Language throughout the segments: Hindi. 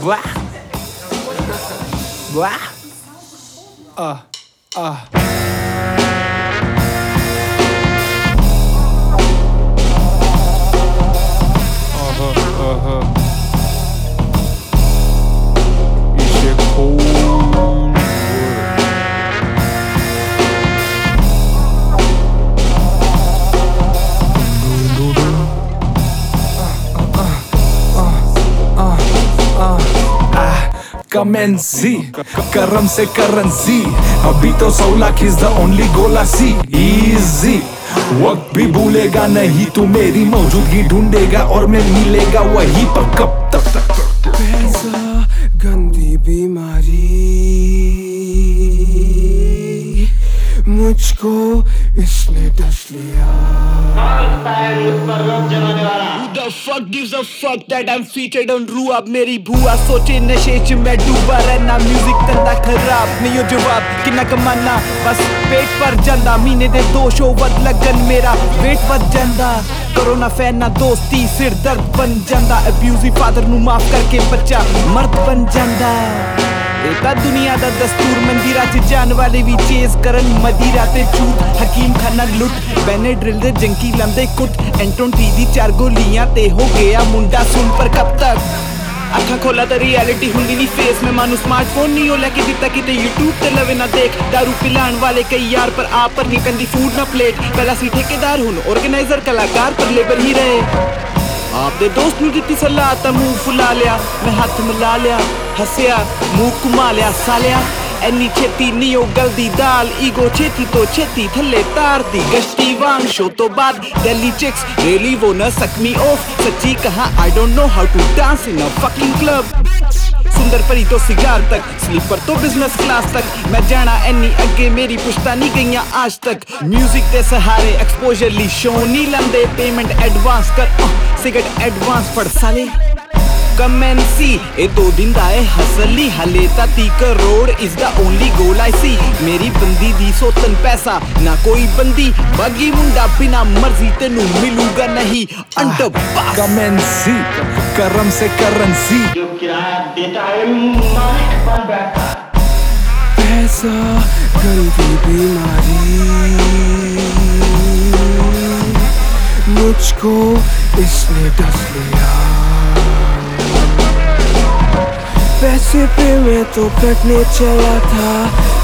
Blah. Blah. Uh, uh. कमेंसी करम से करेंसी अभी तो सौलाख इज़ द ओनली गोला सी इजी वक्त भी भूलेगा नहीं तू मेरी मौजूदगी ढूंढेगा और मैं मिलेगा वही पर कब तक पैसा गंदी बीमारी मुझको इसने डस लिया the fuck gives a fuck that I'm featured on रू अब मेरी भूआ सोचे नशे च मैं डूबा रहना म्यूजिक धंधा खराब नहीं हो जवाब किन्ना कमाना बस पेट पर ਜਾਂਦਾ ਮਹੀਨੇ ਦੇ ਦੋ ਸ਼ੋ ਵੱਧ ਲੱਗਣ ਮੇਰਾ ਵੇਟ ਵੱਧ ਜਾਂਦਾ ਕਰੋਨਾ ਫੈਨ ਨਾ ਦੋਸਤੀ ਸਿਰ ਦਰਦ ਬਣ ਜਾਂਦਾ ਅਬਿਊਜ਼ਿਵ ਫਾਦਰ ਨੂੰ ਮਾਫ ਕਰਕੇ ਬੱਚਾ ਮਰਦ ਬਣ ਜਾਂਦਾ ਇਹ ਤਾਂ ਦੁਨੀਆ ਦਾ ਦਸਤੂਰ ਮੰਦਿਰਾਂ 'ਚ ਜਾਣ ਵਾਲੇ ਵੀ ਚੇਜ਼ ਕਰਨ ਮਦੀਰਾ ਤੇ ਝੂਠ ਹਕੀਮ ਖਾਨਾ ਲੁੱਟ ਬੈਨੇ ਦੇ ਜੰਕੀ ਲੰਦੇ ਕੁੱਟ ਐਂਟੋਨ ਟੀ ਦੀ ਚਾਰ ਗੋਲੀਆਂ ਤੇ ਹੋ ਗਿਆ ਮੁੰਡਾ ਸੁਣ ਪਰ ਕਬ ਤੱਕ ਅੱਖਾਂ ਖੋਲਾ ਤਾਂ ਰਿਐਲਿਟੀ ਹੁੰਦੀ ਨਹੀਂ ਫੇਸ ਮੈਂ ਮਾਨੂੰ ਸਮਾਰਟਫੋਨ ਨਹੀਂ ਉਹ ਲੈ ਕੇ ਦਿੱਤਾ ਕਿਤੇ YouTube ਤੇ ਲਵੇ ਨਾ ਦੇਖ दारू ਪਿਲਾਣ ਵਾਲੇ ਕਈ ਯਾਰ ਪਰ ਆਪ ਪਰ ਨਹੀਂ ਪੈਂਦੀ ਫੂਡ ਨਾ ਪਲੇਟ ਪਹਿਲਾਂ ਸੀ ਠੇਕੇਦਾਰ ਹੁਣ ਆਰਗੇਨਾਈਜ਼ਰ ਕਲਾਕਾਰ ਪਰ ਲੇਬਰ ਹੀ ਰਹੇ ਆਪਦੇ ਦੋਸਤ ਨੂੰ ਦਿੱਤੀ ਸਲਾਹ, ਤਾਂ ਮੂੰਹ ਫੁਲਾ ਲਿਆ, ਮੈਂ ਹੱਥ ਮਿਲਾ ਲਿਆ, ਹੱਸਿਆ, ਮੂੰਹ ਘੁਮਾ ਲਿਆ, ਸਾਲਿਆ ਐਨੀ ਛੇਤੀ ਨਹੀਂ ਉਹ ਗਲਦੀ ਦਾਲ, ਈਗੋ ਛੇਤੀ ਤੋਂ ਛੇਤੀ ਥੱਲੇ ਤਾਰ ਦੀ ਗਸ਼ਤੀ ਵਾਂਗ ਸ਼ੋ ਤੋਂ ਬਾਅਦ ਦਿੱਲੀ ਚਿਕਸ ਰੀਲੀ ਵੋ ਨਾ ਸਕ ਮੀ ਆਫ ਸੱਚੀ ਕਹਾ I don't know how to dance in a fucking club ਸੁੰਦਰ ਪਰੀ ਤੋਂ ਸਿਗਾਰ ਤੱਕ ਸਲੀਪਰ ਤੋਂ ਬਿਜ਼ਨਸ ਕਲਾਸ ਤੱਕ। ਮੈਂ ਜਾਣਾ ਐਨੀ ਅੱਗੇ, ਮੇਰੀ ਪੁਸ਼ਤਾ ਨਹੀਂ ਗਈਆਂ ਆਜ ਤੱਕ। 뮤직 ਦੇ ਸਹਾਰੇ ਐਕਸਪੋਜ਼ਰ ਲਈ ਸ਼ੋ ਨਹੀਂ ਲੰਦੇ ਪੇਮੈਂਟ ਐਡਵਾਂਸ ਕਰ। ਸਿਗਰਟ ਐਡਵਾਂਸ ਫੜ ਸਾਲੇ। come and see ए दो दिन दाए हसली हले ता ती crore is the only goal I see मेरी बंदी दी सोतन पैसा ना कोई बंदी. बगी मुंडा बिना मर्ज़ी तेनू मिलूगा नहीं. अंडर पास कम एंड सी करम से करेंसी. जो किराया देता है मालिक बन बैठा। पैसा गलती बीमारी। मुझको इसने डस लिया। पैसे पे मैं तो कटने चला था।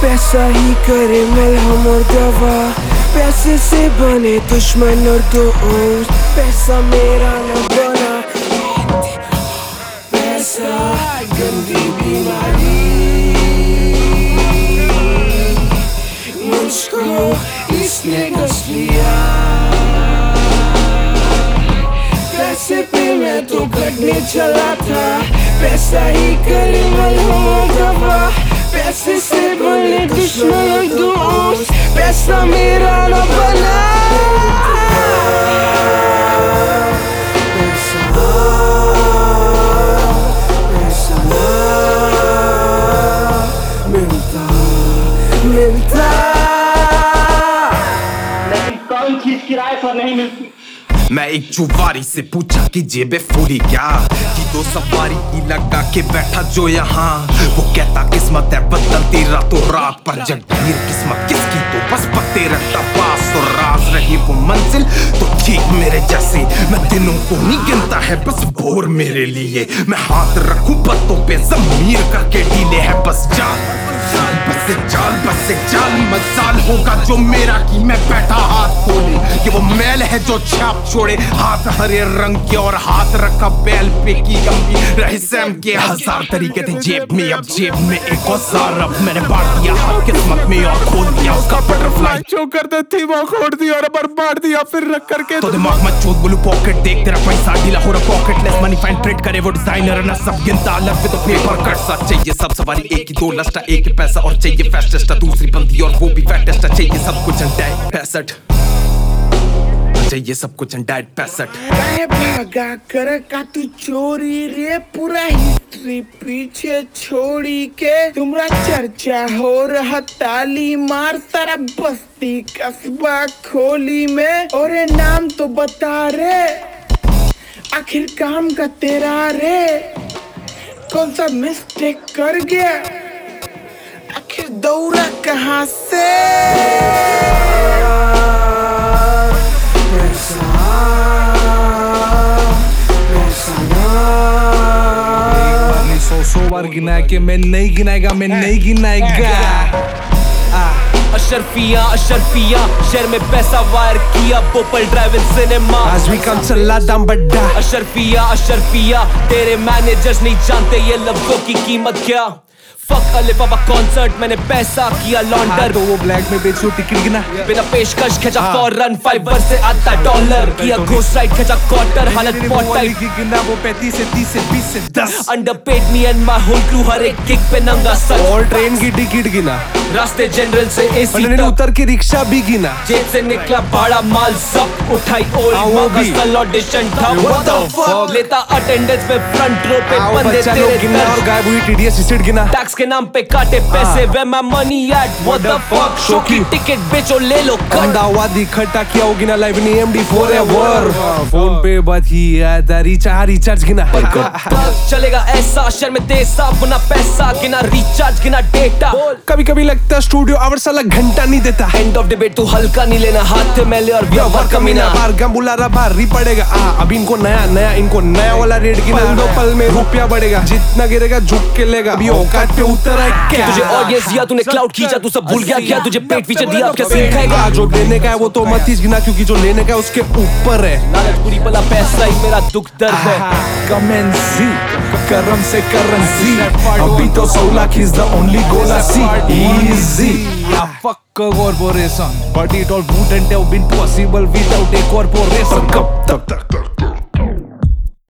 पैसा ही करे मलहम और दवा पैसे से बने दुश्मन और दोस्त। पैसा मेरा न बना। पैसा, गंदी बीमारी। मुझको इसने डस लिया। पैसे पे मैं तो कटने चला था। पैसा ही करे पैसे से बने दुश्मन और दोस्त एक जुवारी से पूछा कि जेबे फूली क्या? कि दो सवारी की लगा के बैठा जो यहाँ? वो कहता, किस्मत है बदलती रातों रात पर जगीर किस्मत किसकी? तो बस पत्ते रखता पास तो राज रही वो मंजिल। तो ठीक मेरे जैसे, मैं दिनों को नहीं गिनता है, बस भोर मेरे लिए। मैं हाथ रखूँ, पत्तों पे जमीर करके डीले है। बस जान बस जाल बस जाल मजाल होगा जो मेरा कि मैं बैठा हाथ खोले ये वो मैल है जो छाप छोड़े। हाथ हरे रंग के और हाथ रखा बैल पे की गंभीर रहे सैम के हज़ार तरीके थे जेब में। अब जेब में एक औज़ार अब मैंने बांट दिया। हाथ किस्मत में और खोल दिया। उसका बटरफ्लाई जो कर देती वो खोड़ दिया और बर्बाद दिया। फिर रख करके तो दिमाग मत चोद बोलू पॉकेट देख तेरा पैसा ढीला हो रहा pocket less money fine trade करे वो डिज़ाइनर ना। सब गिनता अलग पे तो पेपर कट सा चाहिए। सब सवारी एक ही दो लस्टा एक ही पैसा और चाहिए फास्टेस्ट दूसरी बंदी और वो भी फास्टेस्ट चाहिए सब कुछ डाइट पैंसठ। चाहिए सब कुछ डाइट पैंसठ भागा कर का तू चोरी रे, पूरा हिस्ट्री पीछे छोड़ी के। तुम्हारा चर्चा हो रहा ताली मार, सारा बस्ती कस्बा खोली में। और नाम तो बता रे, आखिर काम का तेरा रे। कौन सा मिस्टेक कर गया? आखिर दौड़ा कहाँ से? सौ बार गिनाया कि मैं नहीं गिनाएगा मैं नहीं गिनाएगा। अशरफिया अशरफिया शहर में पैसा वायर किया बोपल ड्राइव सिनेमा। आज भी काम चला दाम बड्डा अशरफिया अशरफिया तेरे मैनेजर्स नहीं जानते ये लफ्जों की कीमत क्या? फक अली बाबा कॉन्सर्ट मैंने पैसा किया हाँ, लॉन्डर तो वो ब्लैक में बेचो टिकट गिना। बिना पेशकश खेचा हाँ। फॉरन फाइबर से आता डॉलर किया घोस्ट राइट खेचा क्वार्टर हालत पॉट की गिना वो पैंतीस से तीस से बीस से दस। Underpaid me and my whole crew हर एक किक पे नंगा सर और ट्रेन की टिकट गिना। रास्ते जनरल से एसी तक। उतर के रिक्शा भी गिना। जेब से निकला भाड़ा माल सब उठाई ओल्ड ऑडिशन था। लेता अटेंडेंस में फ्रंट रो पे बंदे तेरे गिना और गायब हुई टीडीएस गिना। टैक्स के नाम पे काटे पैसे वे मैं money at what the fuck show की। टिकट बेचो ले लो अहमदाबाद इकट्ठा किया होगी ना लाइव नहीं एमडी फॉर एवर फ़ोन पे बात ही रिचार्ज रिचार्ज गिना। चलेगा ऐसा शहर में तेसा बुना पैसा गिना रिचार्ज गिना डेटा कभी कभी लगता स्टूडियो आवर साला घंटा नहीं देता। एंड ऑफ़ डिबेट तू हल्का नहीं लेना हाथ में मैले और व्यवहार कमीना। बार गम बुला रहा बार री पड़ेगा। आ अभी इनको नया नया इनको नया वाला रेट गिना। दो पल में रुपया बढ़ेगा। जितना गिरेगा झुक के लेगा। अभी औकात पे उतर है क्या? तुझे ऑडियंस दिया तूने क्लाउड खींचा तू सब भूल गया क्या? तुझे पेट पीछे दिया अब क्या सीन खाएगा। जो देने का है वो तो मत ही गिना क्योंकि जो लेने का है उसके ऊपर है। लालच बुरी भला पैसा ही मेरा दुख दर्द है। कमेंसी। करम से करेंसी अभी तो सौ lakh is the only goal I see easy yeah, fuck a corporation but it all wouldn't have been possible without a corporation कब तक